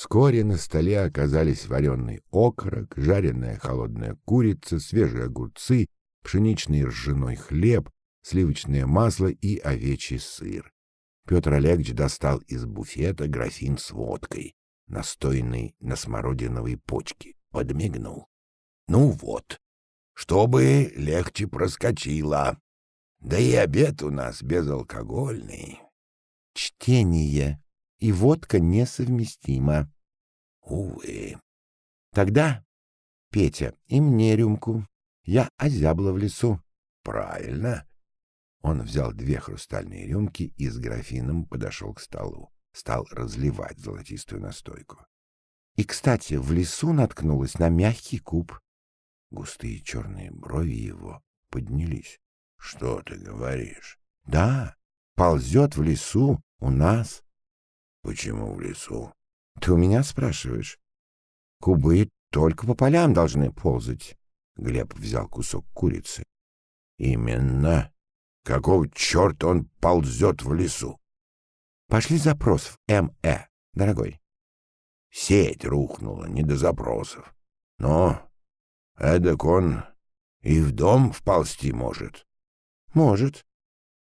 Вскоре на столе оказались вареный окорок, жареная холодная курица, свежие огурцы, пшеничный ржаной хлеб, сливочное масло и овечий сыр. Петр Олегович достал из буфета графин с водкой, настойный на смородиновой почке, подмигнул. — Ну вот, чтобы легче проскочило. Да и обед у нас безалкогольный. — Чтение и водка несовместима. Увы. Тогда, Петя, и мне рюмку. Я озябла в лесу. Правильно. Он взял две хрустальные рюмки и с графином подошел к столу. Стал разливать золотистую настойку. И, кстати, в лесу наткнулась на мягкий куб. Густые черные брови его поднялись. — Что ты говоришь? — Да, ползет в лесу у нас. Почему в лесу? Ты у меня спрашиваешь? Кубы только по полям должны ползать. Глеб взял кусок курицы. Именно. Какого черта он ползет в лесу? Пошли запрос в МЭ, дорогой. Сеть рухнула, не до запросов. Но эдак он и в дом вползти может. Может.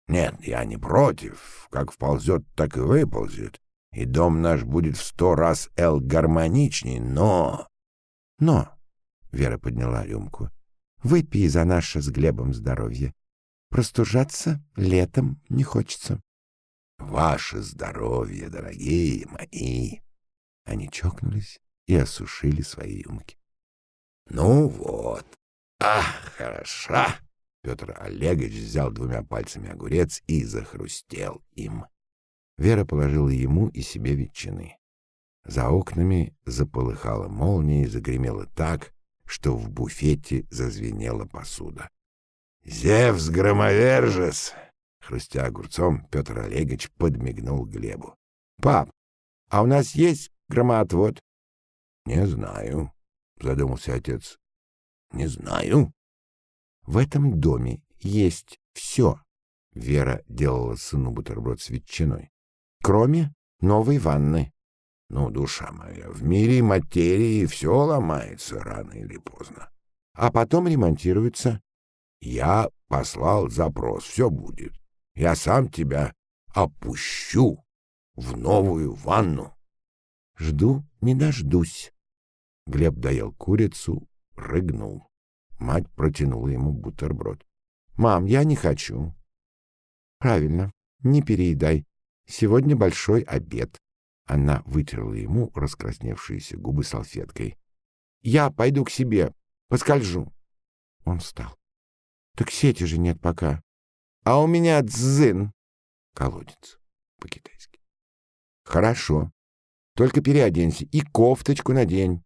Нет, я не против. Как вползет, так и выползет и дом наш будет в сто раз эл гармоничней, но... Но, — Вера подняла рюмку, — выпей за наше с Глебом здоровье. Простужаться летом не хочется. Ваше здоровье, дорогие мои! Они чокнулись и осушили свои рюмки. Ну вот, ах, хороша! Петр Олегович взял двумя пальцами огурец и захрустел им. Вера положила ему и себе ветчины. За окнами заполыхала молния и загремела так, что в буфете зазвенела посуда. «Зевс громовержец!» Хрустя огурцом, Петр Олегович подмигнул Глебу. «Пап, а у нас есть громоотвод?» «Не знаю», — задумался отец. «Не знаю». «В этом доме есть все». Вера делала сыну бутерброд с ветчиной кроме новой ванны. Ну, душа моя, в мире материи все ломается рано или поздно. А потом ремонтируется. Я послал запрос, все будет. Я сам тебя опущу в новую ванну. Жду, не дождусь. Глеб доел курицу, рыгнул. Мать протянула ему бутерброд. — Мам, я не хочу. — Правильно, не переедай. Сегодня большой обед. Она вытерла ему раскрасневшиеся губы салфеткой. Я пойду к себе, поскольжу. Он встал. Так сети же нет пока. А у меня дзын. Колодец по-китайски. Хорошо. Только переоденься и кофточку надень.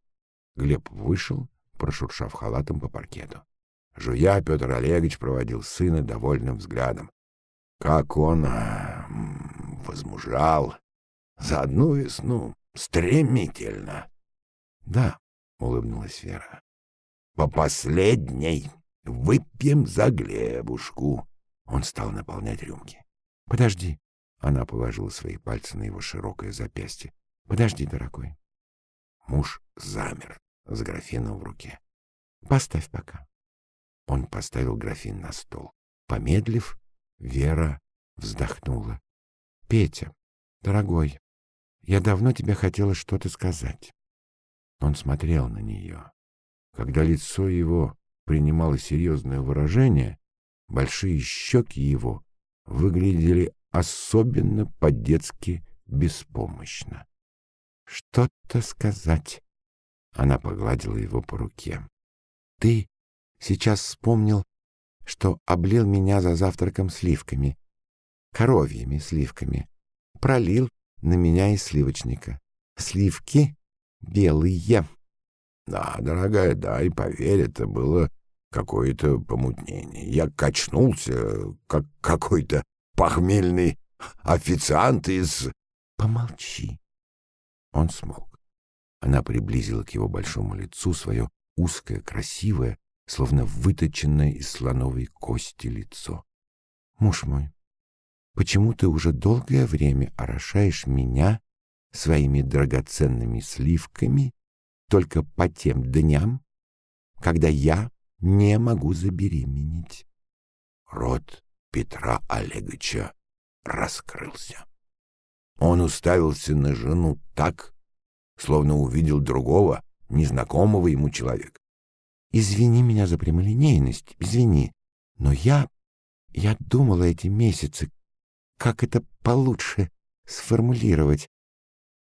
Глеб вышел, прошуршав халатом по паркету. Жуя, Петр Олегович проводил сына довольным взглядом. Как он возмужал за одну весну стремительно. — Да, — улыбнулась Вера. — По последней выпьем за Глебушку. Он стал наполнять рюмки. — Подожди. Она положила свои пальцы на его широкое запястье. — Подожди, дорогой. Муж замер с графином в руке. — Поставь пока. Он поставил графин на стол. Помедлив, Вера вздохнула. — Петя, дорогой, я давно тебе хотела что-то сказать. Он смотрел на нее. Когда лицо его принимало серьезное выражение, большие щеки его выглядели особенно по-детски беспомощно. «Что-то сказать?» Она погладила его по руке. «Ты сейчас вспомнил, что облил меня за завтраком сливками коровьими сливками. Пролил на меня из сливочника. Сливки белые. Да, дорогая, да, и поверь, это было какое-то помутнение. Я качнулся, как какой-то похмельный официант из... Помолчи. Он смолк. Она приблизила к его большому лицу свое узкое, красивое, словно выточенное из слоновой кости лицо. Муж мой, Почему ты уже долгое время орошаешь меня своими драгоценными сливками только по тем дням, когда я не могу забеременеть. Рот Петра Олеговича раскрылся. Он уставился на жену так, словно увидел другого, незнакомого ему человека. «Извини меня за прямолинейность, извини, но я... я думала эти месяцы, как это получше сформулировать,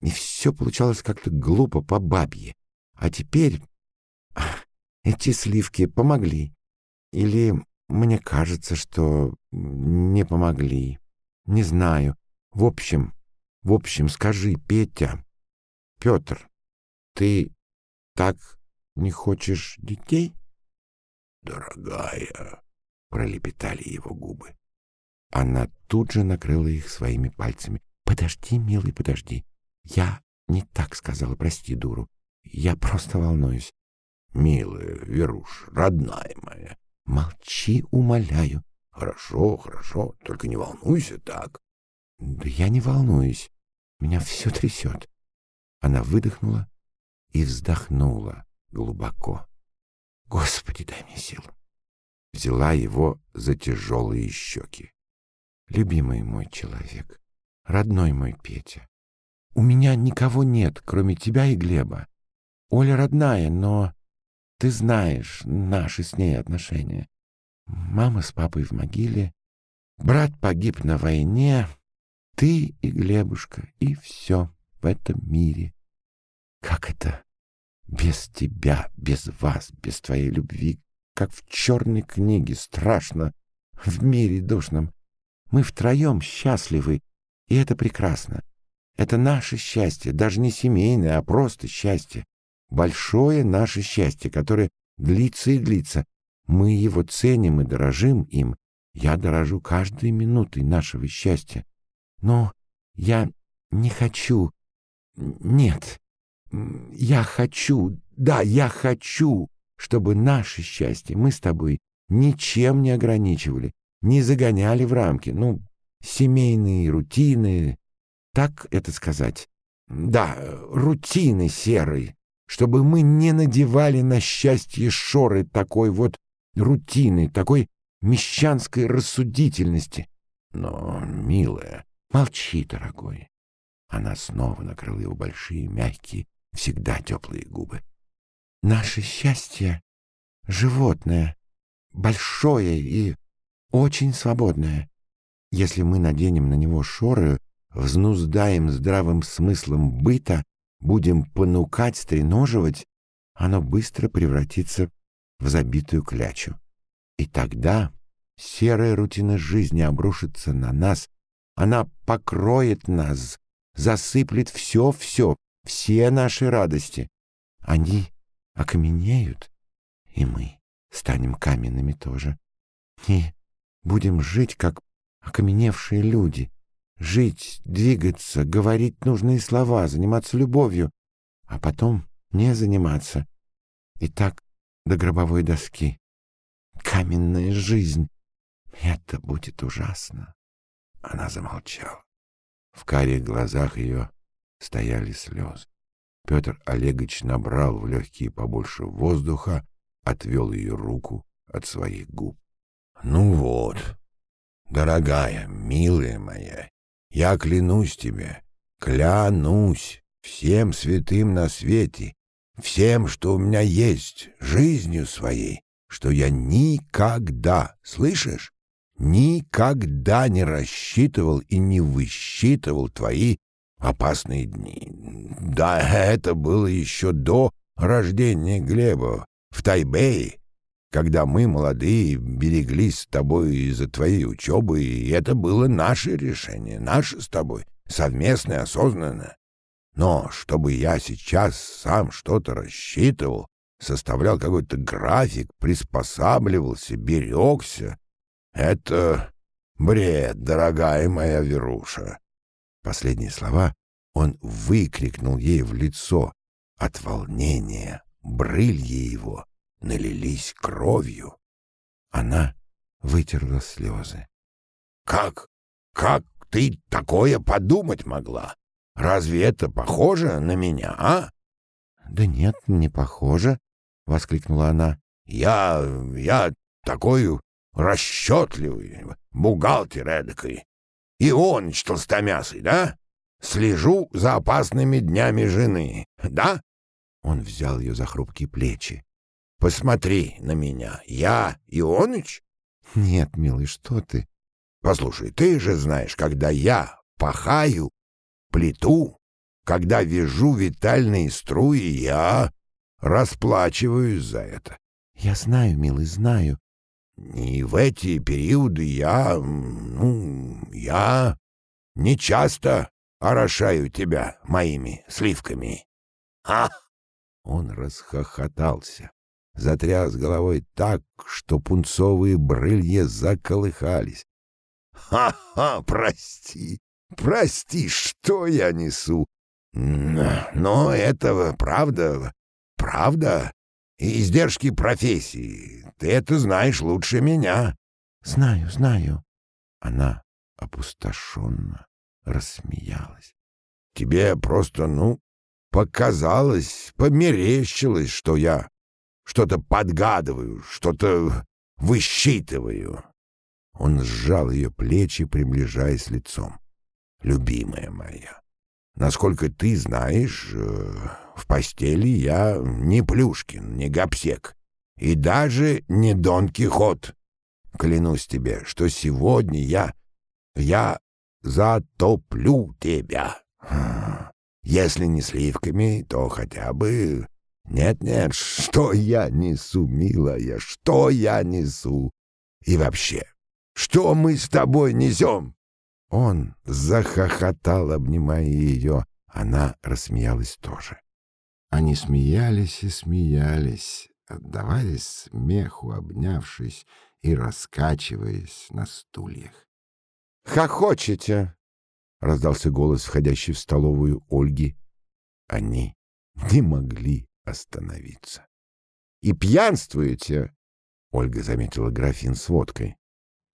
и все получалось как-то глупо по бабье. А теперь эти сливки помогли. Или мне кажется, что не помогли. Не знаю. В общем, в общем, скажи, Петя, Петр, ты так не хочешь детей? Дорогая, пролепетали его губы. Она тут же накрыла их своими пальцами. Подожди, милый, подожди. Я не так сказала, прости, дуру. Я просто волнуюсь. Милая, Веруш, родная моя. Молчи, умоляю. Хорошо, хорошо, только не волнуйся так. Да я не волнуюсь. Меня все трясет. Она выдохнула и вздохнула глубоко. Господи, дай мне сил. Взяла его за тяжелые щеки. Любимый мой человек, родной мой Петя, у меня никого нет, кроме тебя и Глеба. Оля родная, но ты знаешь наши с ней отношения. Мама с папой в могиле, брат погиб на войне, ты и Глебушка, и все в этом мире. Как это без тебя, без вас, без твоей любви, как в черной книге, страшно, в мире душном. Мы втроем счастливы, и это прекрасно. Это наше счастье, даже не семейное, а просто счастье. Большое наше счастье, которое длится и длится. Мы его ценим и дорожим им. Я дорожу каждой минутой нашего счастья. Но я не хочу... Нет, я хочу, да, я хочу, чтобы наше счастье мы с тобой ничем не ограничивали, не загоняли в рамки. Ну, семейные рутины, так это сказать? Да, рутины серой, чтобы мы не надевали на счастье шоры такой вот рутины, такой мещанской рассудительности. Но, милая, молчи, дорогой. Она снова накрыла его большие, мягкие, всегда теплые губы. Наше счастье — животное, большое и очень свободное. Если мы наденем на него шоры, взнуздаем здравым смыслом быта, будем понукать, стреноживать, оно быстро превратится в забитую клячу. И тогда серая рутина жизни обрушится на нас, она покроет нас, засыплет все-все, все наши радости. Они окаменеют, и мы станем каменными тоже. И будем жить, как окаменевшие люди, жить, двигаться, говорить нужные слова, заниматься любовью, а потом не заниматься. И так до гробовой доски. Каменная жизнь. Это будет ужасно. Она замолчала. В карих глазах ее стояли слезы. Петр Олегович набрал в легкие побольше воздуха, отвел ее руку от своих губ. — Ну вот, дорогая, милая моя, я клянусь тебе, клянусь всем святым на свете, всем, что у меня есть, жизнью своей, что я никогда, слышишь, никогда не рассчитывал и не высчитывал твои опасные дни. Да, это было еще до рождения Глеба в Тайбэе, когда мы, молодые, береглись с тобой из-за твоей учебы, и это было наше решение, наше с тобой, совместное, осознанное. Но чтобы я сейчас сам что-то рассчитывал, составлял какой-то график, приспосабливался, берегся, это бред, дорогая моя Веруша. Последние слова он выкрикнул ей в лицо. От волнения брылья его налились кровью. Она вытерла слезы. — Как? Как ты такое подумать могла? Разве это похоже на меня, а? Да нет, не похоже, воскликнула она. Я я такой расчетливый, бухгалтер эдакой. И он толстомясый, да? Слежу за опасными днями жены, да? Он взял ее за хрупкие плечи. Посмотри на меня. Я Ионыч? Нет, милый, что ты? Послушай, ты же знаешь, когда я пахаю, плиту, когда вяжу витальные струи, я расплачиваюсь за это. Я знаю, милый, знаю. И в эти периоды я, ну, я не часто орошаю тебя моими сливками. А! Он расхохотался, затряс головой так, что пунцовые брылья заколыхались. «Ха-ха, прости, прости, что я несу? Но это правда, правда, и издержки профессии. Ты это знаешь лучше меня». «Знаю, знаю». Она опустошенно рассмеялась. «Тебе просто, ну, показалось, померещилось, что я что-то подгадываю, что-то высчитываю». Он сжал ее плечи, приближаясь лицом. «Любимая моя, насколько ты знаешь, э, в постели я не Плюшкин, не Гапсек и даже не Дон Кихот. Клянусь тебе, что сегодня я... я затоплю тебя. Если не сливками, то хотя бы... Нет-нет, что я несу, милая, что я несу? И вообще, что мы с тобой несем?» Он захохотал, обнимая ее. Она рассмеялась тоже. Они смеялись и смеялись, отдавались смеху, обнявшись и раскачиваясь на стульях. «Хохочете!» — раздался голос, входящий в столовую Ольги. Они не могли остановиться. «И пьянствуете!» — Ольга заметила графин с водкой.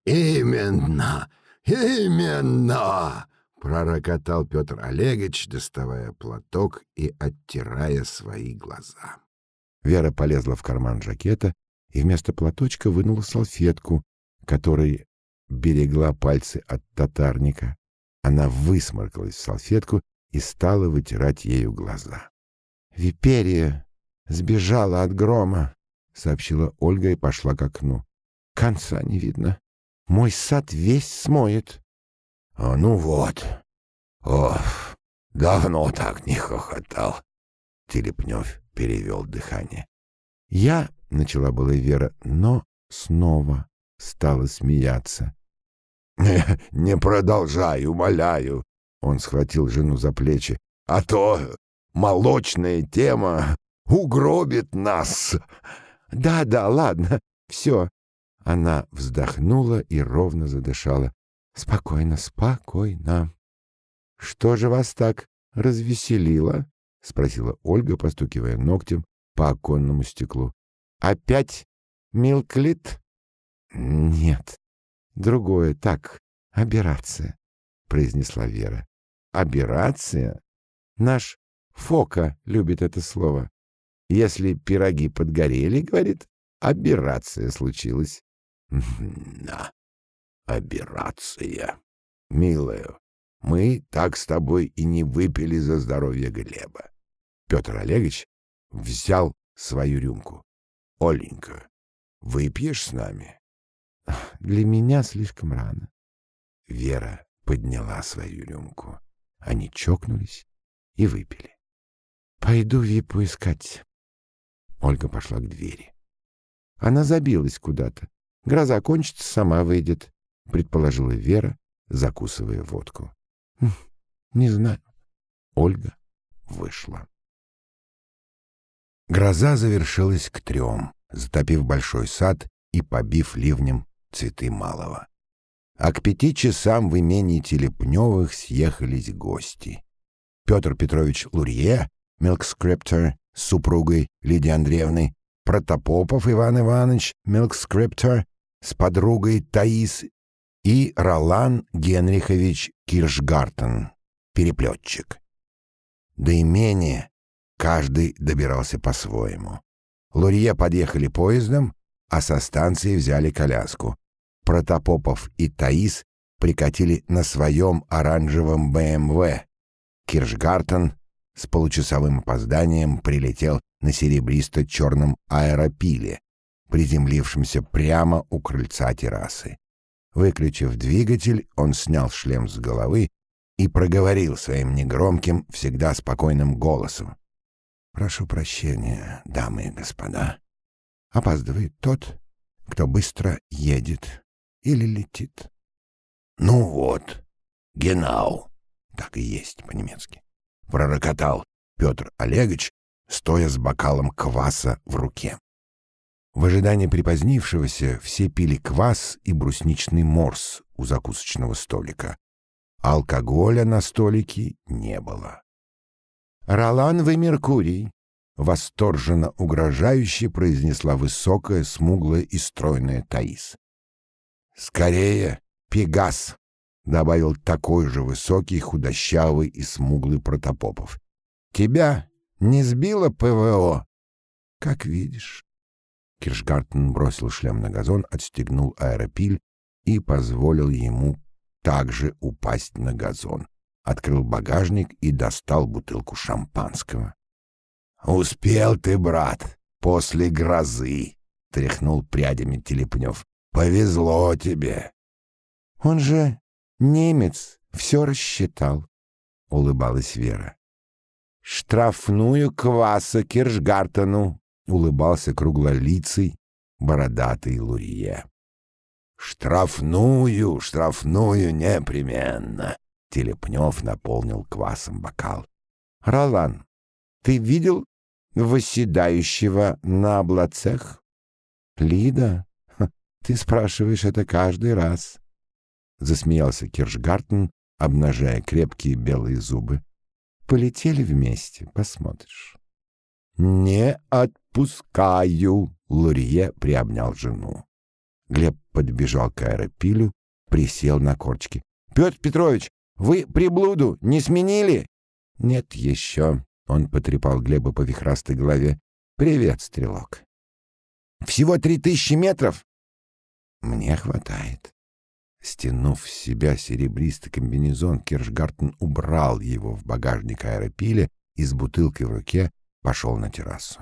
«Именно! Именно!» — пророкотал Петр Олегович, доставая платок и оттирая свои глаза. Вера полезла в карман жакета и вместо платочка вынула салфетку, которой берегла пальцы от татарника. Она высморкалась в салфетку и стала вытирать ею глаза. «Виперия сбежала от грома», — сообщила Ольга и пошла к окну. «Конца не видно. Мой сад весь смоет. — А ну вот. Ох, давно так не хохотал. Телепнев перевел дыхание. Я, — начала была Вера, но снова стала смеяться. «Не, — Не продолжай, умоляю. Он схватил жену за плечи. — А то молочная тема угробит нас. Да, да, ладно, все, она вздохнула и ровно задышала. «Спокойно, спокойно». «Что же вас так развеселило?» — спросила Ольга, постукивая ногтем по оконному стеклу. «Опять Милклит?» «Нет, другое, так, аберрация», — произнесла Вера. «Аберрация? Наш Фока любит это слово. Если пироги подгорели, — говорит, — аберрация случилась. На, операция. Милая, мы так с тобой и не выпили за здоровье Глеба. Петр Олегович взял свою рюмку. Оленька, выпьешь с нами? Для меня слишком рано. Вера подняла свою рюмку. Они чокнулись и выпили. Пойду Випу искать. Ольга пошла к двери. Она забилась куда-то. Гроза кончится, сама выйдет, предположила Вера, закусывая водку. Хм, не знаю. Ольга вышла. Гроза завершилась к трем, затопив большой сад и побив ливнем цветы малого. А к пяти часам в имении Телепневых съехались гости. Петр Петрович Лурье, мелкскриптор, с супругой Лидии Андреевны, Протопопов Иван Иванович, мелкскриптор, с подругой Таис и Ролан Генрихович Киршгартен, переплетчик. До имения каждый добирался по-своему. Лурье подъехали поездом, а со станции взяли коляску. Протопопов и Таис прикатили на своем оранжевом БМВ. Киршгартен с получасовым опозданием прилетел на серебристо-черном аэропиле, приземлившемся прямо у крыльца террасы. Выключив двигатель, он снял шлем с головы и проговорил своим негромким, всегда спокойным голосом. «Прошу прощения, дамы и господа. Опаздывает тот, кто быстро едет или летит». «Ну вот, генау», так и есть по-немецки, пророкотал Петр Олегович, стоя с бокалом кваса в руке. В ожидании припозднившегося все пили квас и брусничный морс у закусочного столика. Алкоголя на столике не было. «Ролан, вы Меркурий!» — восторженно угрожающе произнесла высокая, смуглая и стройная Таис. «Скорее, Пегас!» — добавил такой же высокий, худощавый и смуглый Протопопов. «Тебя не сбило ПВО?» «Как видишь». Киршгартен бросил шлем на газон, отстегнул аэропиль и позволил ему также упасть на газон. Открыл багажник и достал бутылку шампанского. «Успел ты, брат, после грозы!» — тряхнул прядями Телепнев. «Повезло тебе!» «Он же немец, все рассчитал», — улыбалась Вера. «Штрафную кваса Киршгартену!» — улыбался круглолицый, бородатый Лурье. «Штрафную, штрафную непременно!» Телепнев наполнил квасом бокал. «Ролан, ты видел восседающего на облацах?» «Лида, ты спрашиваешь это каждый раз», — засмеялся Киршгартен, обнажая крепкие белые зубы. «Полетели вместе, посмотришь». «Не отпускаю!» — Лурье приобнял жену. Глеб подбежал к аэропилю, присел на корчки. «Петр Петрович, вы приблуду не сменили?» «Нет еще», — он потрепал Глеба по вихрастой голове. «Привет, стрелок». «Всего три тысячи метров?» «Мне хватает». Стянув с себя серебристый комбинезон, Киршгартен убрал его в багажник аэропиля и с бутылкой в руке пошел на террасу.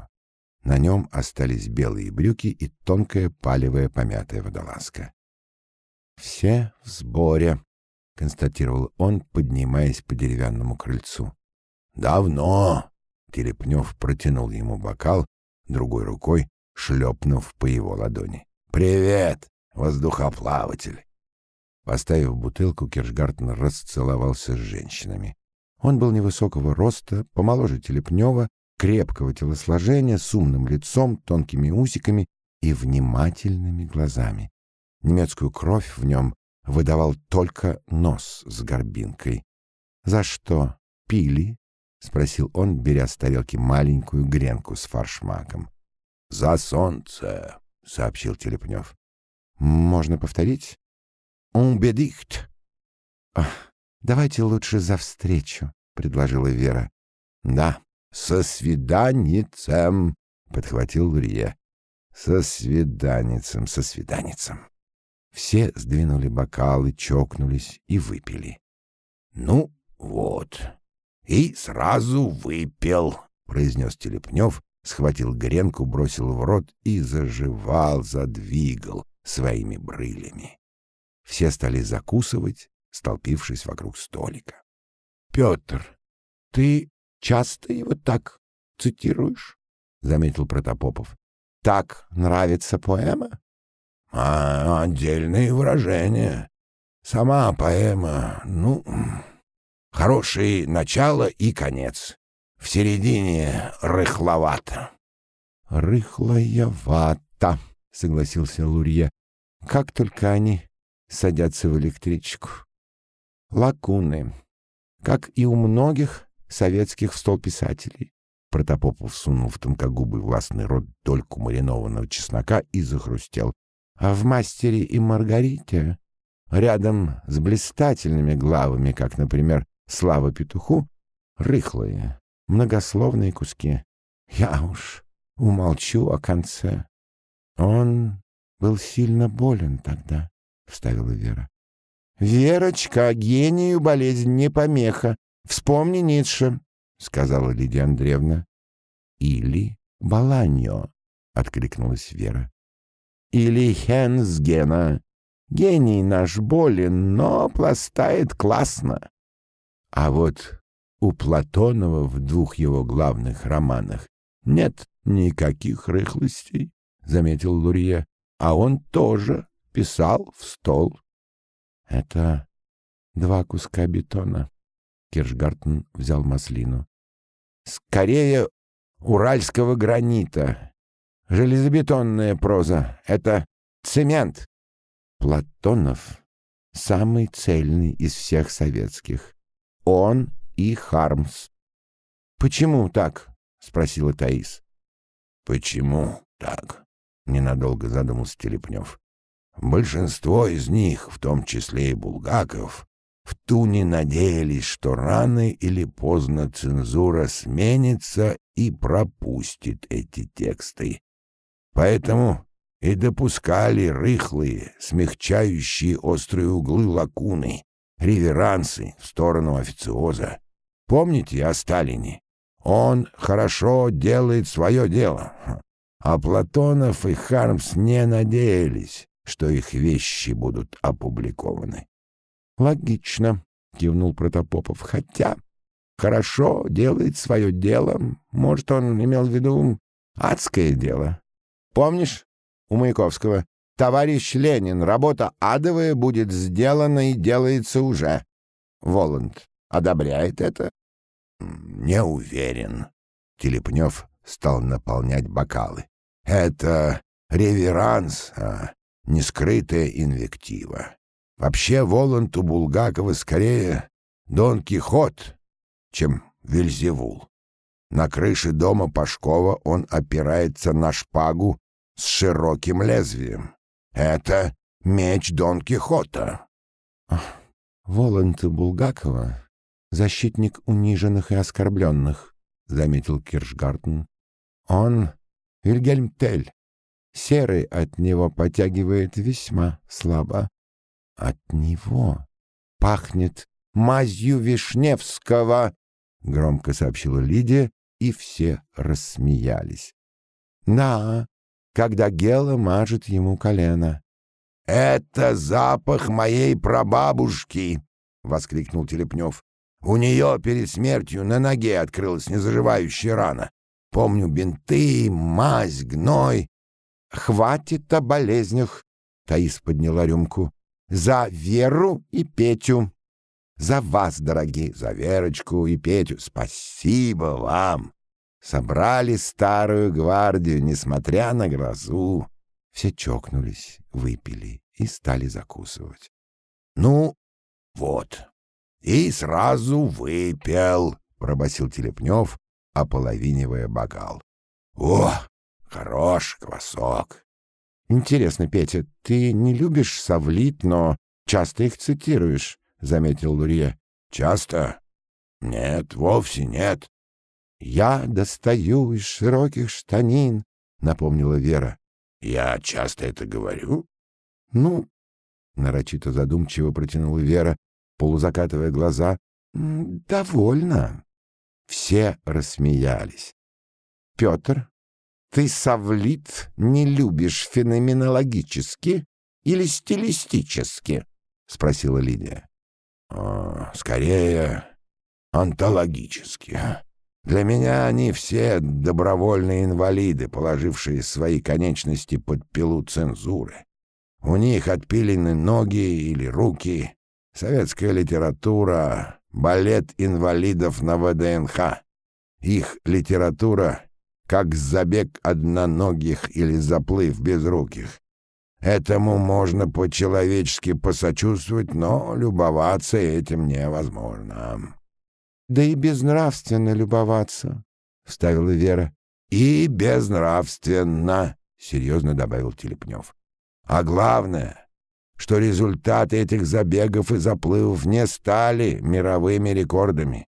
На нем остались белые брюки и тонкая палевая помятая водолазка. «Все в сборе», — констатировал он, поднимаясь по деревянному крыльцу. «Давно!» — Телепнев протянул ему бокал, другой рукой шлепнув по его ладони. «Привет, воздухоплаватель!» Поставив бутылку, Киршгартен расцеловался с женщинами. Он был невысокого роста, помоложе Телепнева, крепкого телосложения, с умным лицом, тонкими усиками и внимательными глазами. Немецкую кровь в нем выдавал только нос с горбинкой. «За что? Пили?» — спросил он, беря с тарелки маленькую гренку с фаршмаком. «За солнце!» — сообщил Телепнев. «Можно повторить?» «Unbedingt!» «Давайте лучше за встречу», — предложила Вера. «Да, «Со свиданицем!» — подхватил Лурье. «Со свиданицем, со свиданицем!» Все сдвинули бокалы, чокнулись и выпили. «Ну вот, и сразу выпил», — произнес Телепнев, схватил гренку, бросил в рот и заживал, задвигал своими брылями. Все стали закусывать, столпившись вокруг столика. — Петр, ты часто его так цитируешь? — заметил Протопопов. — Так нравится поэма? — А отдельные выражения. Сама поэма, ну, хорошее начало и конец. В середине рыхловато. — Рыхловато, — согласился Лурье. — Как только они садятся в электричку. Лакуны. Как и у многих советских в стол писателей. Протопопов сунул в тонкогубый властный рот дольку маринованного чеснока и захрустел. А в «Мастере и Маргарите» рядом с блистательными главами, как, например, «Слава петуху», рыхлые, многословные куски. Я уж умолчу о конце. Он был сильно болен тогда, — вставила Вера. «Верочка, гению болезнь не помеха. Вспомни Ницше», — сказала Лидия Андреевна. «Или Баланьо», — откликнулась Вера. «Или Хенсгена. Гений наш болен, но пластает классно». А вот у Платонова в двух его главных романах нет никаких рыхлостей, — заметил Лурье, — а он тоже писал в стол. Это два куска бетона. Киршгартен взял маслину. Скорее, уральского гранита. Железобетонная проза — это цемент. Платонов — самый цельный из всех советских. Он и Хармс. «Почему так?» — спросила Таис. «Почему так?» — ненадолго задумался Телепнев. «Большинство из них, в том числе и Булгаков, в Туне надеялись, что рано или поздно цензура сменится и пропустит эти тексты. Поэтому и допускали рыхлые, смягчающие острые углы лакуны, реверансы в сторону официоза. Помните о Сталине? Он хорошо делает свое дело. А Платонов и Хармс не надеялись, что их вещи будут опубликованы. «Логично», — кивнул Протопопов. «Хотя хорошо делает свое дело. Может, он имел в виду адское дело. Помнишь у Маяковского? Товарищ Ленин, работа адовая будет сделана и делается уже. Воланд одобряет это? Не уверен. Телепнев стал наполнять бокалы. Это реверанс, а не скрытая инвектива. Вообще Воланд у Булгакова скорее Дон Кихот, чем Вельзевул. На крыше дома Пашкова он опирается на шпагу с широким лезвием. Это меч Дон Кихота. Воланд Булгакова — защитник униженных и оскорбленных, — заметил Киршгартен. Он — Вильгельм Тель. Серый от него потягивает весьма слабо. От него пахнет мазью Вишневского, — громко сообщила Лидия, и все рассмеялись. Да, когда Гела мажет ему колено. «Это запах моей прабабушки!» — воскликнул Телепнев. «У нее перед смертью на ноге открылась незаживающая рана. Помню бинты, мазь, гной». «Хватит о болезнях!» — Таис подняла рюмку. «За Веру и Петю!» «За вас, дорогие, за Верочку и Петю! Спасибо вам!» Собрали старую гвардию, несмотря на грозу. Все чокнулись, выпили и стали закусывать. — Ну, вот, и сразу выпил, — пробасил Телепнев, ополовинивая бокал. — О, хорош квасок. — Интересно, Петя, ты не любишь совлит, но часто их цитируешь, — заметил Лурье. — Часто? Нет, вовсе нет. «Я достаю из широких штанин», — напомнила Вера. «Я часто это говорю?» «Ну...» — нарочито задумчиво протянула Вера, полузакатывая глаза. «Довольно». Все рассмеялись. «Петр, ты совлит не любишь феноменологически или стилистически?» — спросила Лидия. «Скорее, онтологически», для меня они все добровольные инвалиды, положившие свои конечности под пилу цензуры. У них отпилены ноги или руки. Советская литература — балет инвалидов на ВДНХ. Их литература — как забег одноногих или заплыв безруких. Этому можно по-человечески посочувствовать, но любоваться этим невозможно. Да и безнравственно любоваться, — вставила Вера. — И безнравственно, — серьезно добавил Телепнев. — А главное, что результаты этих забегов и заплывов не стали мировыми рекордами.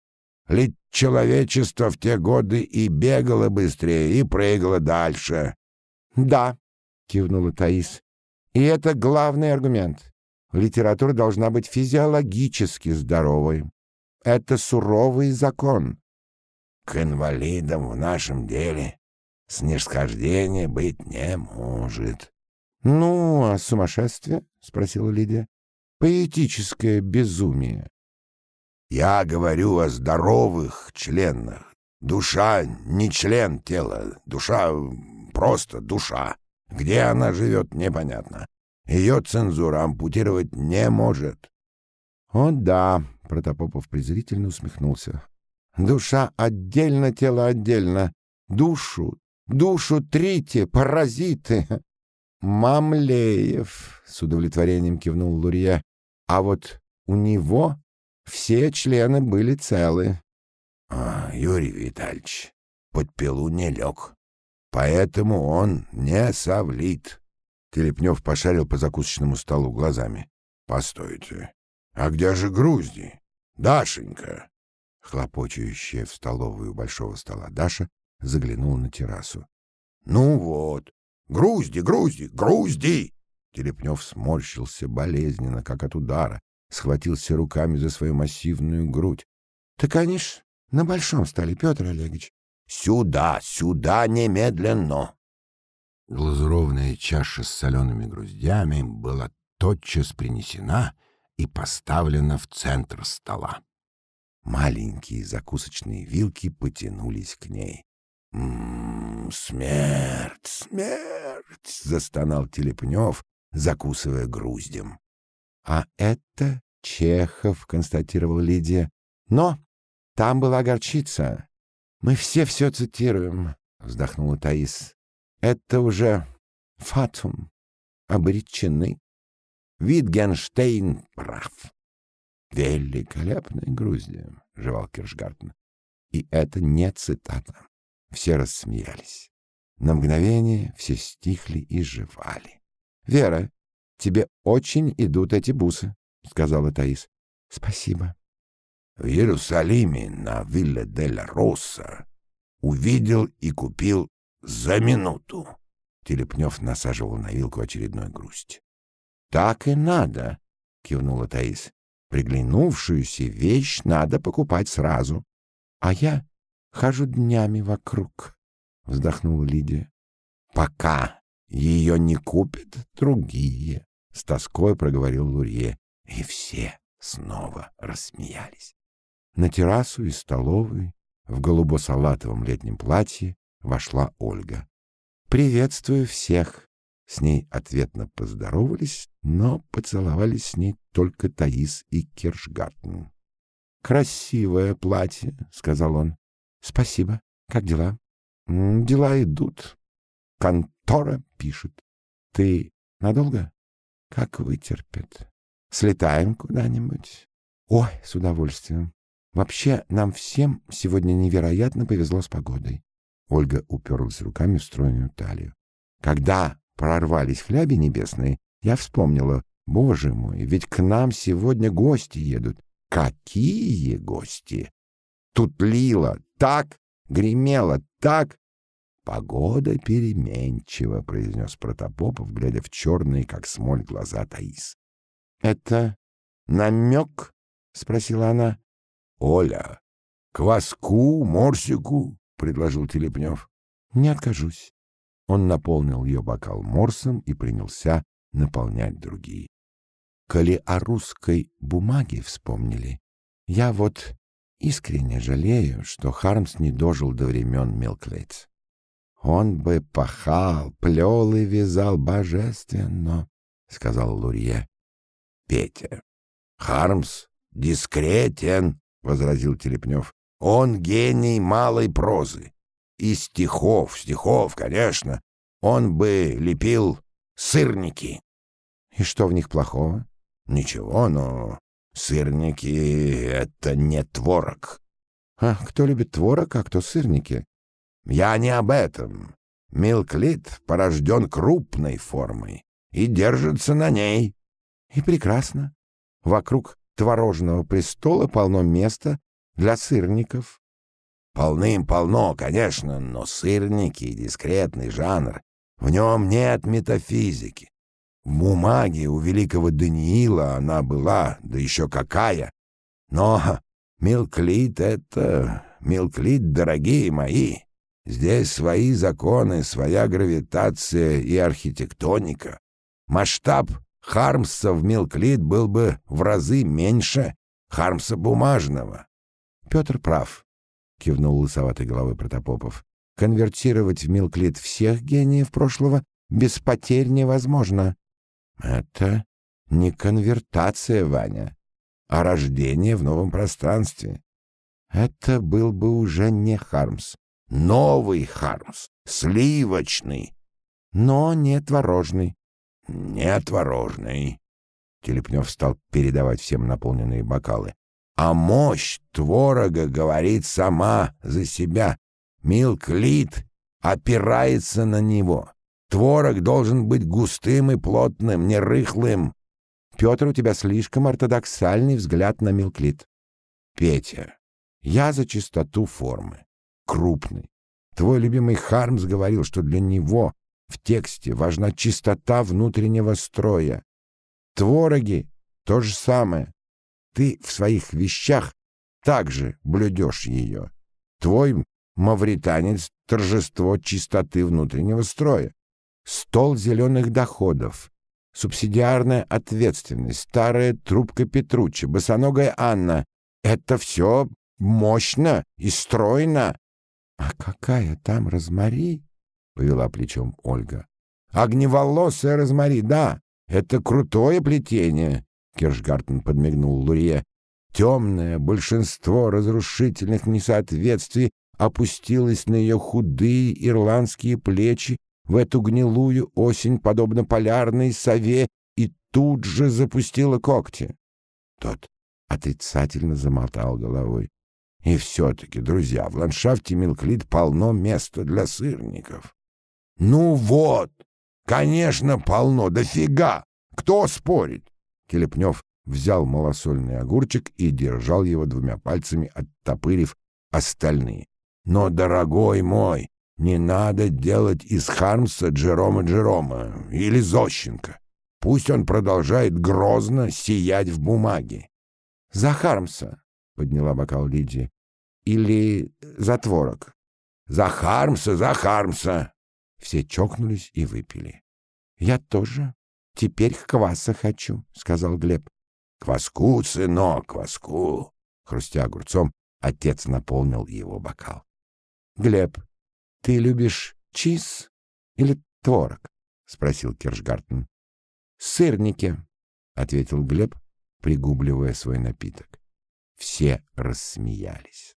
Человечество в те годы и бегало быстрее, и прыгало дальше. — Да, — кивнула Таис, — и это главный аргумент. Литература должна быть физиологически здоровой. Это суровый закон. К инвалидам в нашем деле снисхождения быть не может. — Ну, а сумасшествие? — спросила Лидия. — Поэтическое безумие. — Я говорю о здоровых членах. Душа не член тела, душа просто душа. Где она живет, непонятно. Ее цензура ампутировать не может. — О да, — Протопопов презрительно усмехнулся. — Душа отдельно, тело отдельно. Душу, душу трите, паразиты. Мамлеев, — с удовлетворением кивнул Лурье. А вот у него все члены были целы. — А, Юрий Витальевич, под пилу не лег. Поэтому он не совлит. Телепнев пошарил по закусочному столу глазами. — Постойте, а где же грузди? Дашенька! Хлопочущая в столовую большого стола Даша заглянула на террасу. — Ну вот, грузди, грузди, грузди! Телепнев сморщился болезненно, как от удара, схватился руками за свою массивную грудь. — Так они ж на большом столе, Петр Олегович. — Сюда, сюда немедленно! Глазурованная чаша с солеными груздями была тотчас принесена и поставлена в центр стола. Маленькие закусочные вилки потянулись к ней. «М-м, смерть, смерть!» — застонал Телепнев, закусывая груздем. «А это Чехов», — констатировала Лидия. «Но там была горчица. Мы все все цитируем», — вздохнула Таис. Это уже фатум. Обречены. Витгенштейн прав. Великолепная Грузия, жевал Киршгартен. И это не цитата. Все рассмеялись. На мгновение все стихли и жевали. Вера, тебе очень идут эти бусы, сказала Таис. Спасибо. В Иерусалиме на Вилле дель Росса увидел и купил за минуту. Телепнев насаживал на вилку очередной грусть. — Так и надо, — кивнула Таис. — Приглянувшуюся вещь надо покупать сразу. — А я хожу днями вокруг, — вздохнула Лидия. — Пока ее не купят другие, — с тоской проговорил Лурье. И все снова рассмеялись. На террасу из столовой в голубо-салатовом летнем платье вошла Ольга. «Приветствую всех!» С ней ответно поздоровались, но поцеловались с ней только Таис и Киршгартен. «Красивое платье», — сказал он. «Спасибо. Как дела?» «Дела идут. Контора пишет. Ты надолго?» «Как вытерпит. Слетаем куда-нибудь?» «Ой, с удовольствием. Вообще, нам всем сегодня невероятно повезло с погодой. Ольга уперлась руками в стройную талию. Когда прорвались хляби небесные, я вспомнила, боже мой, ведь к нам сегодня гости едут. Какие гости? Тут лило так, гремело так. Погода переменчива, произнес Протопопов, глядя в черные, как смоль, глаза Таис. Это намек? спросила она. Оля, кваску, морсику, предложил Телепнев. Не откажусь. Он наполнил ее бокал морсом и принялся наполнять другие. Коли о русской бумаге вспомнили, я вот искренне жалею, что Хармс не дожил до времен Милклейтс. Он бы пахал, плел и вязал божественно, — сказал Лурье. — Петя, Хармс дискретен, — возразил Телепнев. Он гений малой прозы. И стихов, стихов, конечно. Он бы лепил сырники. И что в них плохого? Ничего, но сырники — это не творог. А кто любит творог, а кто сырники? Я не об этом. Милклит порожден крупной формой и держится на ней. И прекрасно. Вокруг творожного престола полно места для сырников. Полным-полно, конечно, но сырники — дискретный жанр. В нем нет метафизики. В бумаге у великого Даниила она была, да еще какая. Но Милклит — это... Милклит, дорогие мои. Здесь свои законы, своя гравитация и архитектоника. Масштаб Хармса в Милклит был бы в разы меньше Хармса бумажного. Петр прав, кивнул лысоватой головой Протопопов. Конвертировать в Милклит всех гениев прошлого без потерь невозможно. Это не конвертация, Ваня, а рождение в новом пространстве. Это был бы уже не Хармс. Новый Хармс, сливочный. Но не творожный. Не творожный. Телепнев стал передавать всем наполненные бокалы. А мощь творога говорит сама за себя. Милклит опирается на него. Творог должен быть густым и плотным, не рыхлым. Петр, у тебя слишком ортодоксальный взгляд на Милклит. Петя, я за чистоту формы. Крупный. Твой любимый Хармс говорил, что для него в тексте важна чистота внутреннего строя. Твороги — то же самое. Ты в своих вещах также блюдешь ее. Твой мавританец — торжество чистоты внутреннего строя. Стол зеленых доходов, субсидиарная ответственность, старая трубка Петруччи, босоногая Анна — это все мощно и стройно. А какая там Розмари? — повела плечом Ольга. Огневолосая Розмари, да, это крутое плетение, — Киршгартен подмигнул Лурье. Темное большинство разрушительных несоответствий опустилось на ее худые ирландские плечи в эту гнилую осень, подобно полярной сове, и тут же запустила когти. Тот отрицательно замотал головой. И все-таки, друзья, в ландшафте Милклит полно места для сырников. Ну вот, конечно, полно, дофига. Кто спорит? Келепнев взял малосольный огурчик и держал его двумя пальцами, оттопырив остальные. Но, дорогой мой, не надо делать из Хармса Джерома Джерома или Зощенко. Пусть он продолжает грозно сиять в бумаге. — За Хармса, подняла бокал Лидия. Или за творог? За Хармса, за Хармса. Все чокнулись и выпили. Я тоже. Теперь кваса хочу, сказал Глеб. Кваску, сынок, кваску. Хрустя огурцом, отец наполнил его бокал. Глеб, ты любишь чиз или творог? спросил Киршгартен. Сырники, ответил Глеб, пригубливая свой напиток. Все рассмеялись.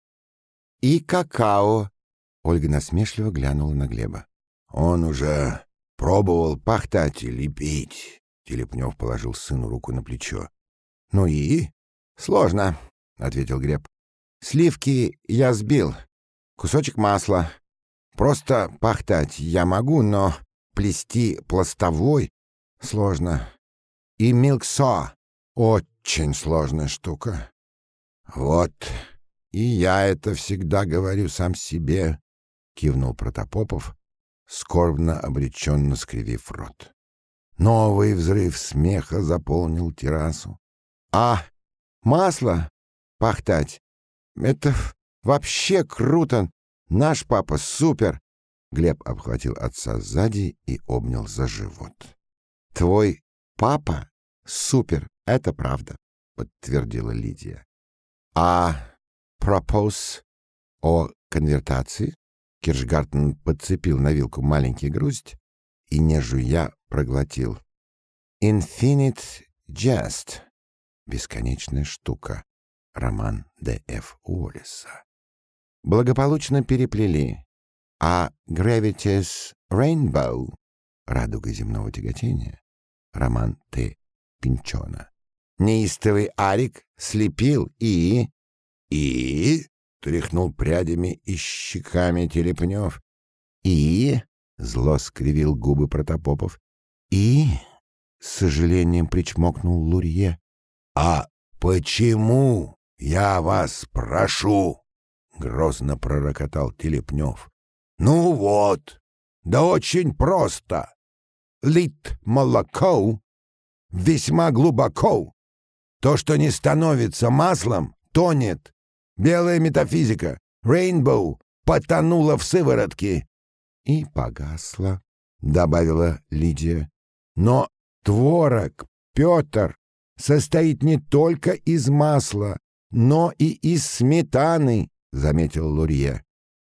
«И какао!» Ольга насмешливо глянула на Глеба. «Он уже пробовал пахтать или пить?» Телепнев положил сыну руку на плечо. «Ну и?» «Сложно», — ответил Глеб. «Сливки я сбил. Кусочек масла. Просто пахтать я могу, но плести пластовой сложно. И милксо — очень сложная штука. «Вот, и я это всегда говорю сам себе», — кивнул Протопопов, скорбно обреченно скривив рот. Новый взрыв смеха заполнил террасу. «А, масло пахтать? Это вообще круто! Наш папа супер!» Глеб обхватил отца сзади и обнял за живот. «Твой папа супер, это правда», — подтвердила Лидия. А пропоз о конвертации? Киршгартен подцепил на вилку маленький грусть и, не жуя, проглотил. Infinite Jest. Бесконечная штука. Роман Д.Ф. Уоллеса. Благополучно переплели. А Gravity's Rainbow. Радуга земного тяготения. Роман Т. Пинчона. Неистовый Арик слепил и... И... Тряхнул прядями и щеками Телепнев. И... Зло скривил губы Протопопов. И... С сожалением причмокнул Лурье. А почему, я вас прошу, грозно пророкотал Телепнев. Ну вот, да очень просто. Лит молоко весьма глубоко. То, что не становится маслом, тонет. Белая метафизика, Рейнбоу, потонула в сыворотке. И погасла, добавила Лидия. Но творог, Петр, состоит не только из масла, но и из сметаны, заметил Лурье.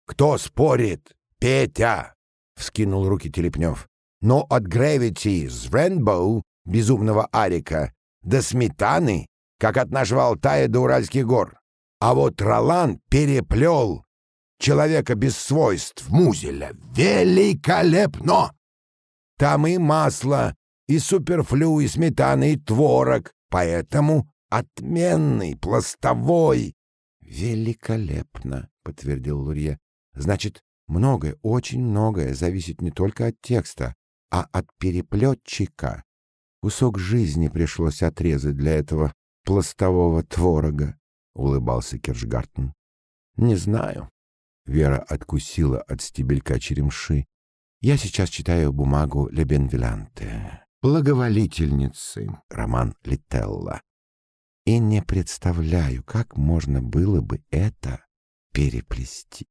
Кто спорит? Петя! вскинул руки Телепнев. Но от Gravity с Рейнбоу, безумного Арика, до сметаны, как от нашего Алтая до Уральских гор. А вот Ролан переплел человека без свойств Музеля. Великолепно! Там и масло, и суперфлю, и сметана, и творог. Поэтому отменный, пластовой. Великолепно, подтвердил Лурье. Значит, многое, очень многое зависит не только от текста, а от переплетчика. Кусок жизни пришлось отрезать для этого пластового творога, улыбался Киршгартен. Не знаю. Вера откусила от стебелька черемши. Я сейчас читаю бумагу Лебенвиланте, благоволительницы, роман Лителла. И не представляю, как можно было бы это переплести.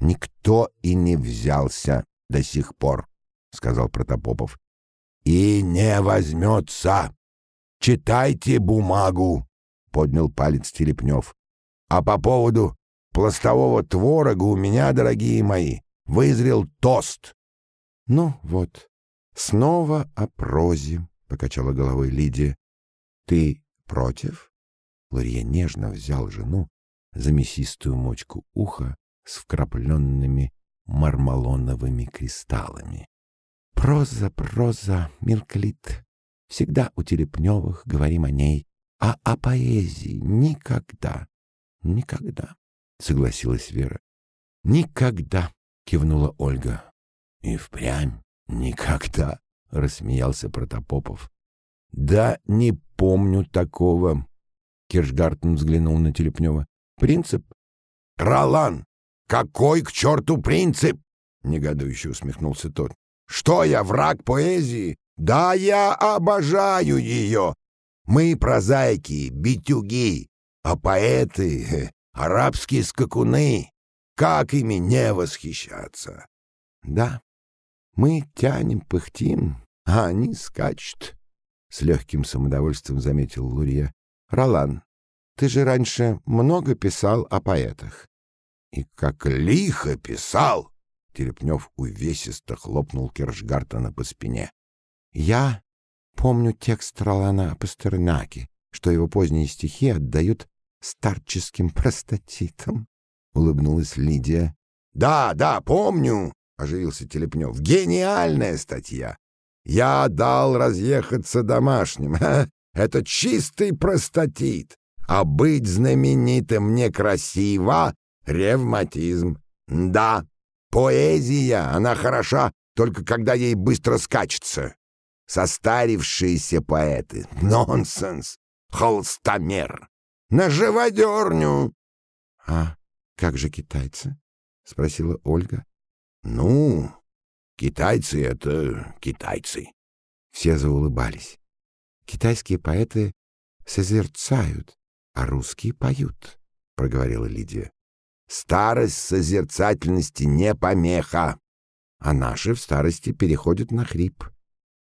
Никто и не взялся до сих пор, сказал Протопопов. И не возьмется. Читайте бумагу, поднял палец Телепнев. А по поводу пластового творога у меня, дорогие мои, вызрел тост. Ну вот, снова о прозе, покачала головой Лидия. Ты против? Лурье нежно взял жену за мясистую мочку уха с вкрапленными мармалоновыми кристаллами. Проза, проза, Мирклит. Всегда у Телепневых говорим о ней, а о поэзии никогда, никогда, согласилась Вера. Никогда, кивнула Ольга. И впрямь никогда, рассмеялся Протопопов. Да не помню такого. Киршгартен взглянул на Телепнева. Принцип? Ролан, какой к черту принцип? Негодующе усмехнулся тот. Что я, враг поэзии? Да я обожаю ее. Мы прозаики, битюги, а поэты — арабские скакуны. Как ими не восхищаться? Да, мы тянем, пыхтим, а они скачут. С легким самодовольством заметил Лурья. Ролан, ты же раньше много писал о поэтах. И как лихо писал! Терепнев увесисто хлопнул Киршгартена по спине. «Я помню текст Ролана о Пастернаке, что его поздние стихи отдают старческим простатитам», — улыбнулась Лидия. «Да, да, помню», — оживился Телепнев. «Гениальная статья! Я дал разъехаться домашним. Это чистый простатит. А быть знаменитым некрасиво — ревматизм. Да, Поэзия, она хороша, только когда ей быстро скачется. Состарившиеся поэты. Нонсенс. Холстомер. На живодерню. — А как же китайцы? — спросила Ольга. — Ну, китайцы — это китайцы. Все заулыбались. Китайские поэты созерцают, а русские поют, — проговорила Лидия. Старость созерцательности не помеха, а наши в старости переходят на хрип.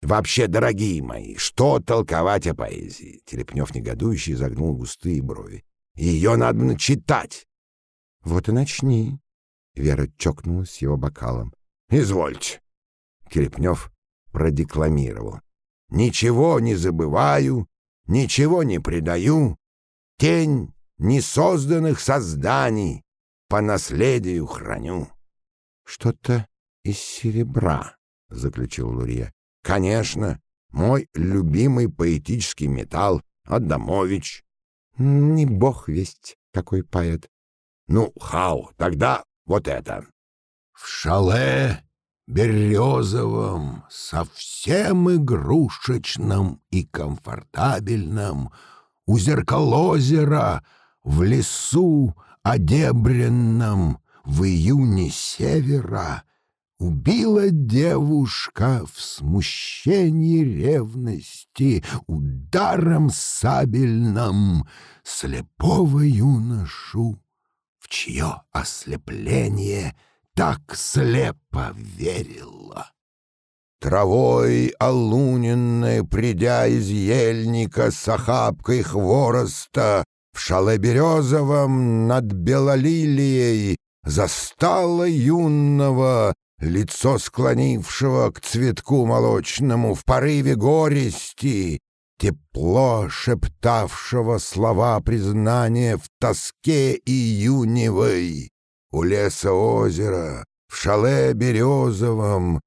Вообще, дорогие мои, что толковать о поэзии? Телепнев негодующий загнул густые брови. Ее надо читать. Вот и начни. Вера чокнулась его бокалом. Извольте. Телепнев продекламировал. Ничего не забываю, ничего не предаю. Тень несозданных созданий, по наследию храню. — Что-то из серебра, — заключил Лурье. — Конечно, мой любимый поэтический металл — Адамович. — Не бог весть, какой поэт. — Ну, хау, тогда вот это. — В шале березовом, совсем игрушечном и комфортабельном, у зеркал озера, в лесу, одебренном в июне севера убила девушка в смущении ревности ударом сабельным слепого юношу, в чье ослепление так слепо верила. Травой олуненной, придя из ельника с охапкой хвороста, в шале березовом над белолилией застала юного, лицо склонившего к цветку молочному в порыве горести, тепло шептавшего слова признания в тоске июневой. У леса озера, в шале березовом,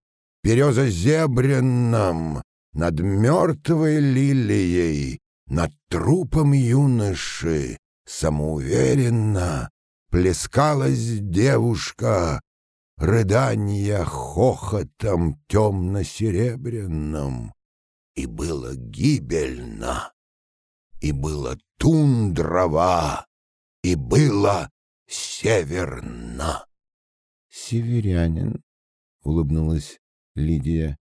березозебренном, над мертвой лилией, над трупом юноши, самоуверенно плескалась девушка, рыдания хохотом темно-серебряным, и было гибельно, и было тундрова, и было северно. «Северянин», — улыбнулась Лидия.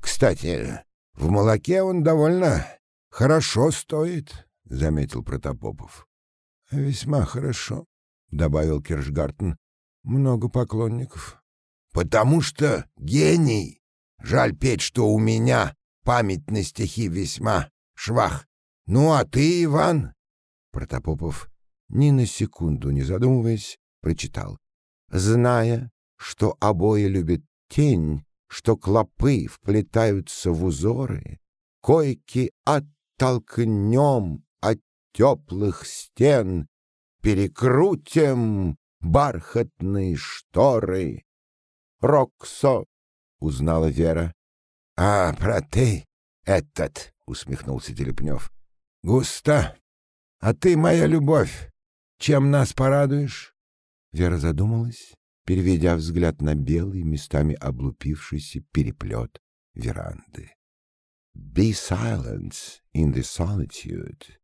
«Кстати, в молоке он довольно хорошо стоит», — заметил Протопопов. «Весьма хорошо», — добавил Киршгартен. «Много поклонников». «Потому что гений. Жаль петь, что у меня память на стихи весьма швах. Ну, а ты, Иван?» Протопопов, ни на секунду не задумываясь, прочитал. «Зная, что обои любят тень, что клопы вплетаются в узоры, койки оттолкнем от теплых стен, перекрутим бархатные шторы. «Роксо!» — узнала Вера. «А, про ты этот!» — усмехнулся Телепнев. «Густо! А ты, моя любовь, чем нас порадуешь?» Вера задумалась, переведя взгляд на белый, местами облупившийся переплет веранды. Be silent in the solitude,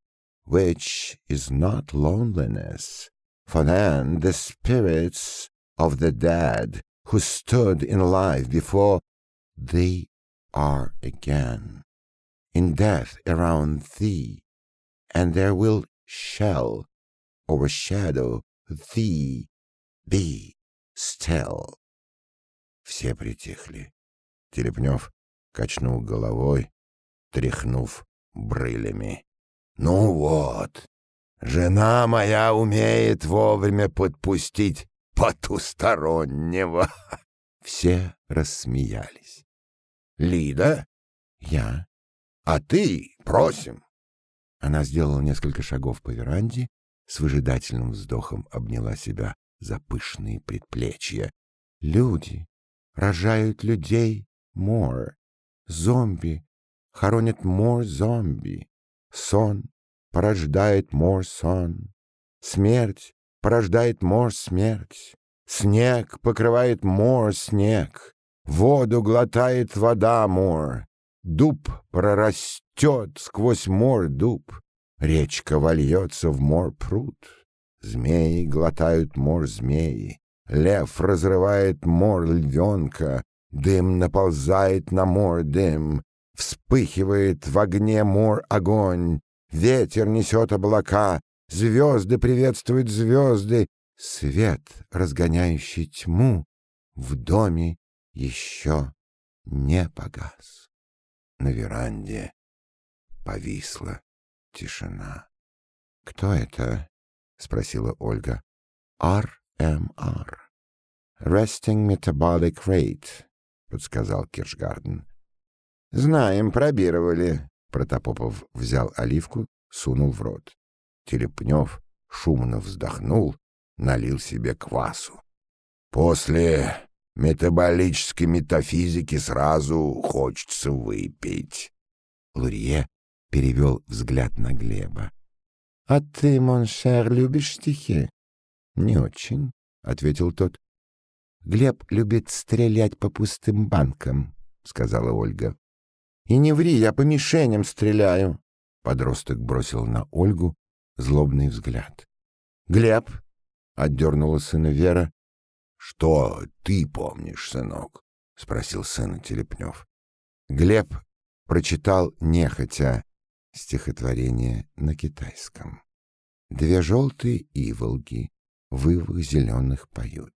which is not loneliness, for then the spirits of the dead who stood in life before thee are again in death around thee, and there will shall overshadow thee be still. Все притихли. Телепнев качнул головой, тряхнув брылями. «Ну вот, жена моя умеет вовремя подпустить потустороннего!» Все рассмеялись. «Лида?» «Я?» «А ты? Просим!» Она сделала несколько шагов по веранде, с выжидательным вздохом обняла себя за пышные предплечья. «Люди рожают людей more. Зомби хоронят more зомби. Сон порождает more сон. Смерть порождает more смерть. Снег покрывает more снег. Воду глотает вода мор. Дуб прорастет сквозь мор дуб. Речка вольется в мор пруд. Змеи глотают мор змеи. Лев разрывает мор львенка. Дым наползает на мор дым. Вспыхивает в огне мор огонь. Ветер несет облака. Звезды приветствуют звезды. Свет, разгоняющий тьму, в доме еще не погас. На веранде повисла тишина. «Кто это?» — спросила Ольга. «РМР». «Resting Metabolic Rate», — подсказал Киршгарден. «Знаем, пробировали». Протопопов взял оливку, сунул в рот. Телепнев шумно вздохнул, налил себе квасу. «После метаболической метафизики сразу хочется выпить. Лурье перевел взгляд на Глеба. — А ты, mon cher, любишь стихи? — Не очень, — ответил тот. — Глеб любит стрелять по пустым банкам, — сказала Ольга. — И не ври, я по мишеням стреляю. Подросток бросил на Ольгу злобный взгляд. — Глеб, одернула сына Вера. Что ты помнишь, сынок? спросил сына Телепнев. Глеб прочитал нехотя стихотворение на китайском. Две желтые иволги в ивах зеленых поют.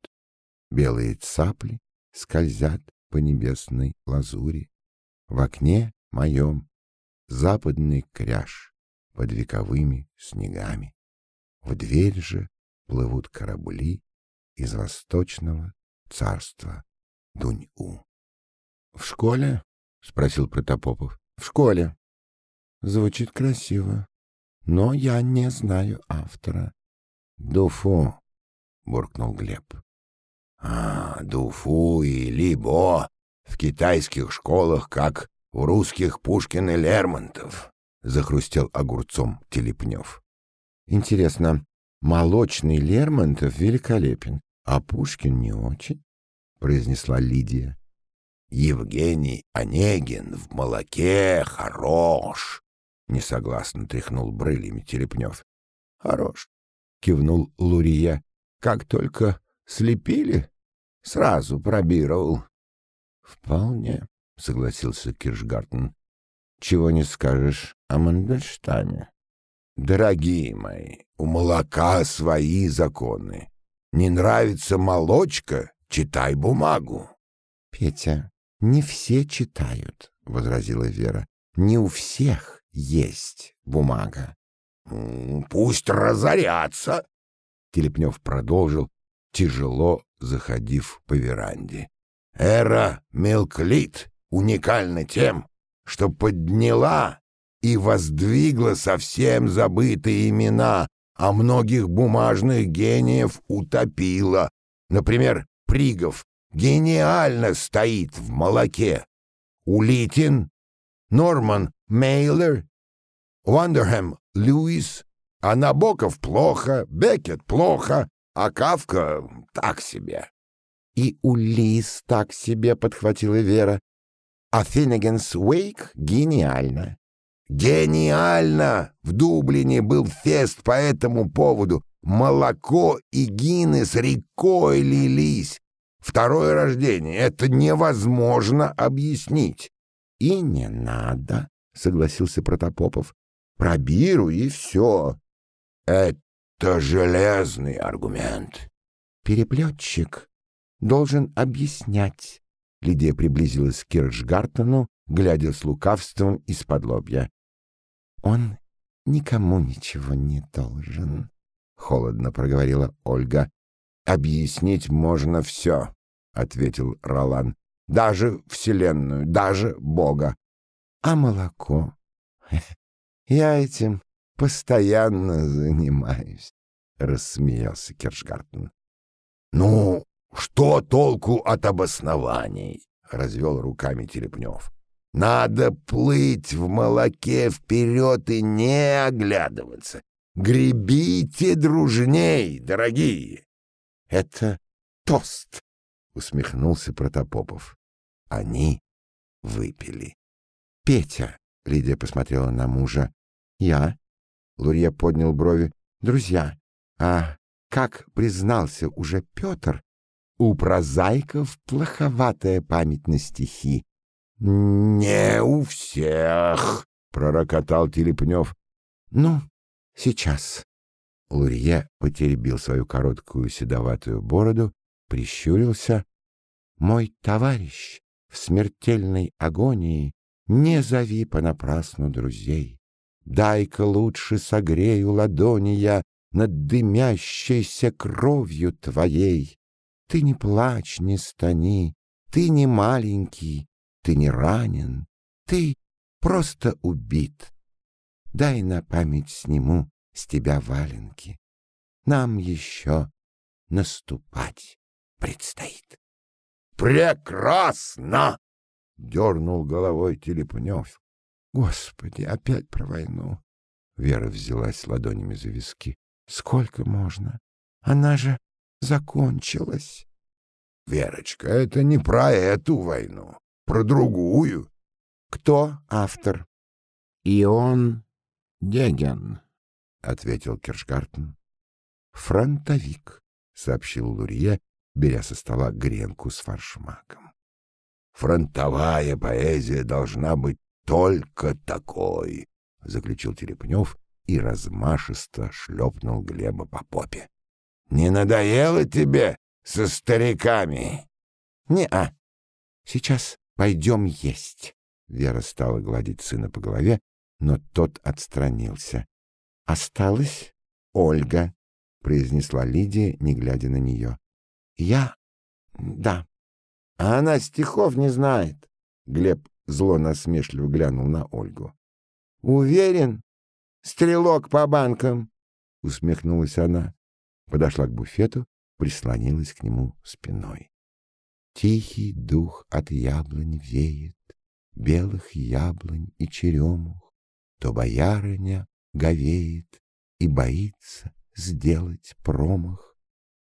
Белые цапли скользят по небесной лазури. В окне моем западный кряж под вековыми снегами. В дверь же плывут корабли из восточного царства Дунь-У. — В школе? — спросил Протопопов. — В школе. Звучит красиво, но я не знаю автора. — Дуфу, — буркнул Глеб. — А, Дуфу и Либо в китайских школах, как в русских Пушкин и Лермонтов, — захрустел огурцом Телепнев. — Интересно, молочный Лермонтов великолепен, а Пушкин не очень, — произнесла Лидия. — Евгений Онегин в молоке хорош, — несогласно тряхнул брылями Телепнев. — Хорош, — кивнул Лурия. — Как только слепили, сразу пробировал. — Вполне, — согласился Киршгартен. — Чего не скажешь о Мандельштаме. — Дорогие мои, у молока свои законы. Не нравится молочка — читай бумагу. — Петя, не все читают, — возразила Вера. — Не у всех есть бумага. — Пусть разорятся, — Телепнев продолжил, тяжело заходив по веранде. Эра Мелклит уникальна тем, что подняла и воздвигла совсем забытые имена, а многих бумажных гениев утопила. Например, Пригов гениально стоит в молоке. Улитин, Норман Мейлер, Вандерхэм Льюис, а Набоков плохо, Беккет плохо, а Кавка так себе. И Улис так себе подхватила Вера. А Финнегенс Уэйк гениально. Гениально! В Дублине был фест по этому поводу. Молоко и Гиннес рекой лились. Второе рождение — это невозможно объяснить. — И не надо, — согласился Протопопов. — Пробиру и все. — Это железный аргумент. Переплетчик должен объяснять. Лидия приблизилась к Киршгартену, глядя с лукавством из-под лобья. «Он никому ничего не должен», — холодно проговорила Ольга. «Объяснить можно все», — ответил Ролан. «Даже Вселенную, даже Бога». «А молоко?» «Я этим постоянно занимаюсь», — рассмеялся Киршгартен. «Ну, что толку от обоснований?» — развел руками Телепнев. «Надо плыть в молоке вперед и не оглядываться. Гребите дружней, дорогие!» «Это тост!» — усмехнулся Протопопов. Они выпили. «Петя!» — Лидия посмотрела на мужа. «Я?» — Лурья поднял брови. «Друзья, а как признался уже Петр, у прозаиков плоховатая память на стихи. — Не у всех, — пророкотал Телепнев. — Ну, сейчас. Лурье потеребил свою короткую седоватую бороду, прищурился. — Мой товарищ в смертельной агонии, не зови понапрасну друзей. Дай-ка лучше согрею ладони я над дымящейся кровью твоей. Ты не плачь, не стани, ты не маленький, ты не ранен, ты просто убит. Дай на память сниму с тебя валенки. Нам еще наступать предстоит. «Прекрасно!» — дернул головой Телепнев. «Господи, опять про войну!» Вера взялась ладонями за виски. «Сколько можно? Она же закончилась. Верочка, это не про эту войну, про другую. Кто автор? Ион Деген, ответил Киршгартен. Фронтовик. сообщил Лурье, беря со стола гренку с фаршмаком. Фронтовая поэзия должна быть только такой, заключил Телепнев и размашисто шлепнул Глеба по попе. Не надоело тебе со стариками? Не-а. Сейчас пойдем есть. Вера стала гладить сына по голове, но тот отстранился. Осталась Ольга, произнесла Лидия, не глядя на нее. Я? Да. А она стихов не знает. Глеб зло насмешливо глянул на Ольгу. Уверен? Стрелок по банкам, усмехнулась она. Подошла к буфету, прислонилась к нему спиной. Тихий дух от яблонь веет, белых яблонь и черемух, то боярыня говеет и боится сделать промах.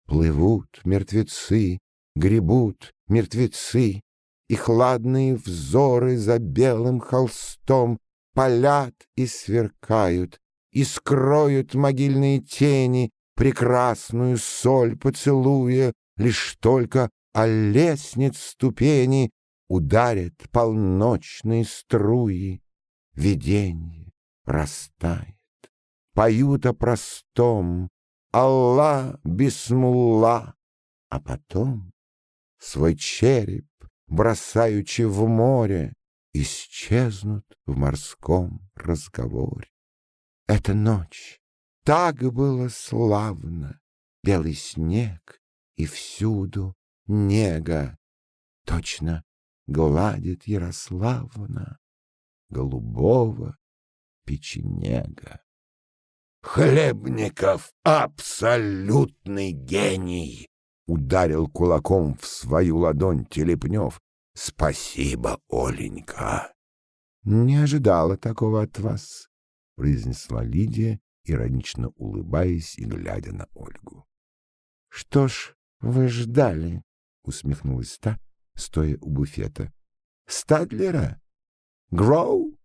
Плывут мертвецы, гребут мертвецы, и хладные взоры за белым холстом палят и сверкают, и скроют могильные тени прекрасную соль поцелуя, лишь только о лестниц ступени ударят полночные струи. Видение растает, поют о простом, Аллах, бисмулла, а потом свой череп, бросаючи в море, исчезнут в морском разговоре. Эта ночь так было славно, белый снег и всюду нега. Точно гладит Ярославна голубого печенега. Хлебников абсолютный гений, ударил кулаком в свою ладонь Телепнев. Спасибо, Оленька. Не ожидала такого от вас, произнесла Лидия, иронично улыбаясь и глядя на Ольгу. Что ж, вы ждали, усмехнулась та, стоя у буфета. Стадлера? Гроу?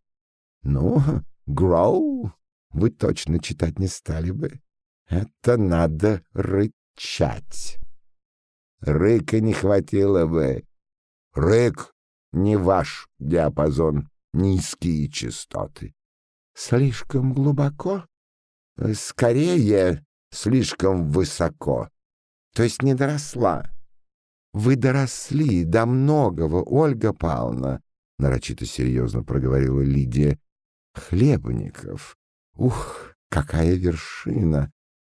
Ну, Гроу вы точно читать не стали бы. Это надо рычать. Рыка не хватило бы. Рык не ваш диапазон, низкие частоты. Слишком глубоко? Скорее, слишком высоко. То есть не доросла. Вы доросли до многого, Ольга Павловна, нарочито серьезно проговорила Лидия. Хлебников. Ух, какая вершина!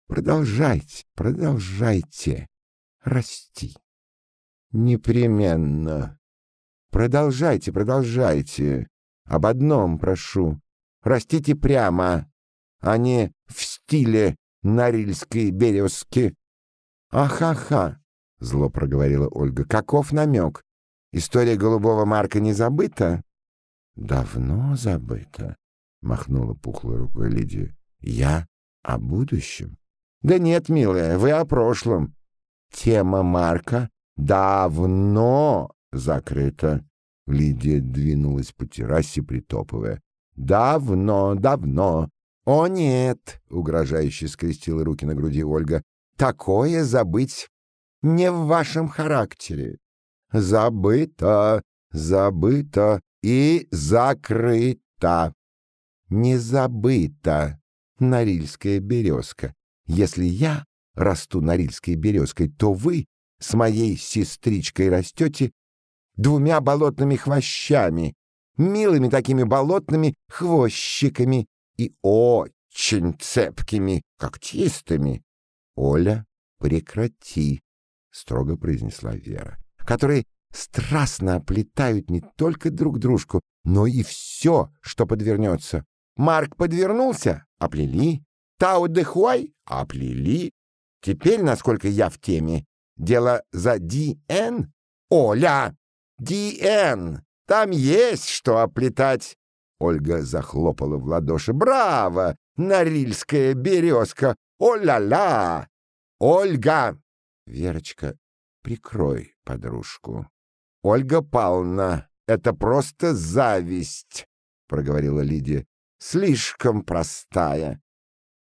Продолжайте, продолжайте расти. Непременно. Продолжайте, продолжайте. Об одном прошу. Растите прямо, а не стиле Норильской березки. Ахаха, зло проговорила Ольга. Каков намек? История голубого марка не забыта? Давно забыта, махнула пухлой рукой Лидия. Я о будущем? Да нет, милая, вы о прошлом. Тема Марка давно закрыта. Лидия двинулась по террасе, притопывая. Давно, давно. О нет, угрожающе скрестила руки на груди Ольга. Такое забыть не в вашем характере. Забыто, забыто и закрыто. Не забыто. Норильская березка. Если я расту норильской березкой, то вы с моей сестричкой растете двумя болотными хвощами, милыми такими болотными хвощиками и очень цепкими, когтистыми. Оля, прекрати, строго произнесла Вера, которые страстно оплетают не только друг дружку, но и все, что подвернется. Марк подвернулся — оплели. Тао де Хуай — оплели. Теперь, насколько я в теме, дело за Ди-Эн? Оля! Ди-Эн! Там есть что оплетать. Ольга захлопала в ладоши. Браво! Норильская березка! О-ля-ля! Ольга! Верочка, прикрой подружку. Ольга Павловна, это просто зависть, проговорила Лидия. Слишком простая.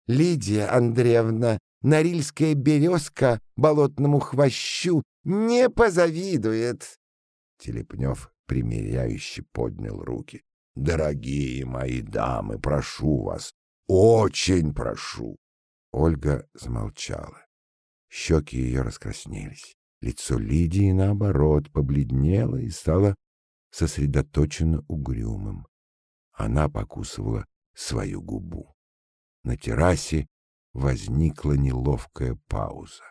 Лидия Андреевна, норильская березка болотному хвощу не позавидует. Телепнев примиряюще поднял руки. «Дорогие мои дамы, прошу вас, очень прошу!» Ольга замолчала. Щеки ее раскраснелись. Лицо Лидии, наоборот, побледнело и стало сосредоточенно угрюмым. Она покусывала свою губу. На террасе возникла неловкая пауза.